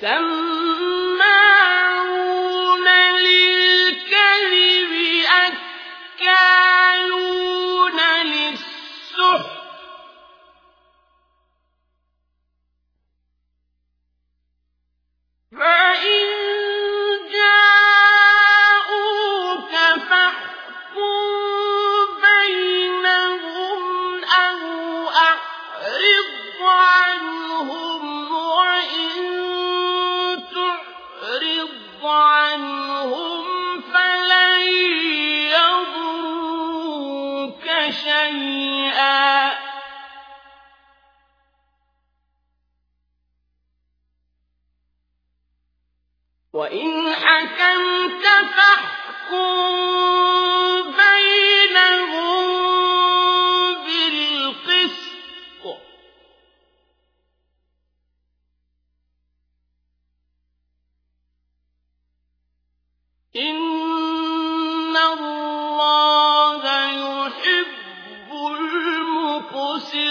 سم وإن حكمت فاحكم بينهم بالقسط إن الله يحب المقسطين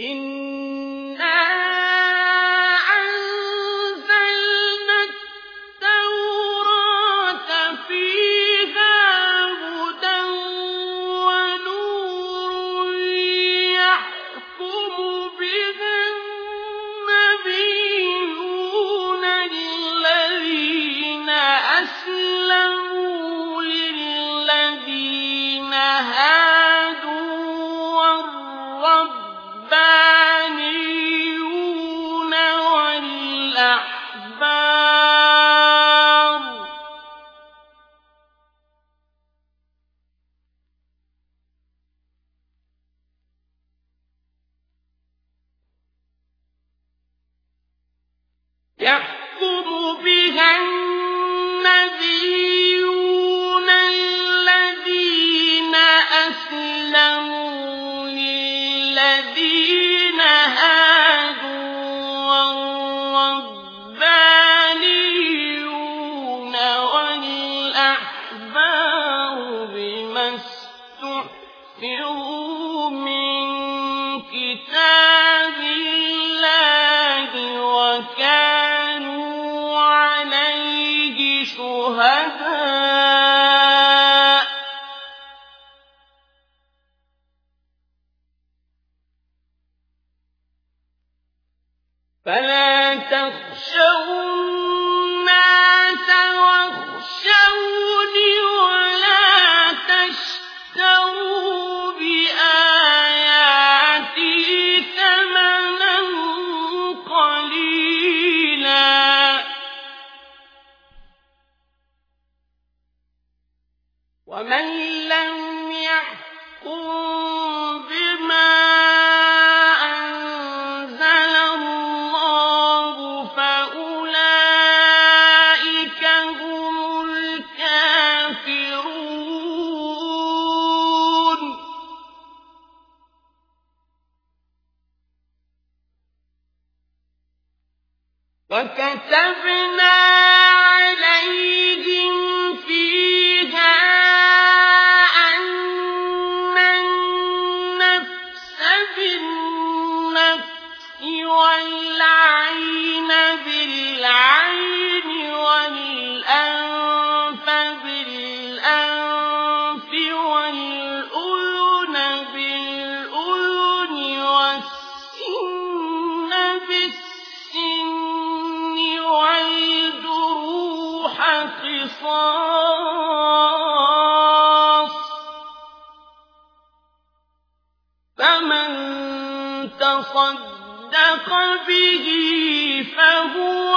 إن يعلمون فلا تخشوا وكتبنا تصدق به فهو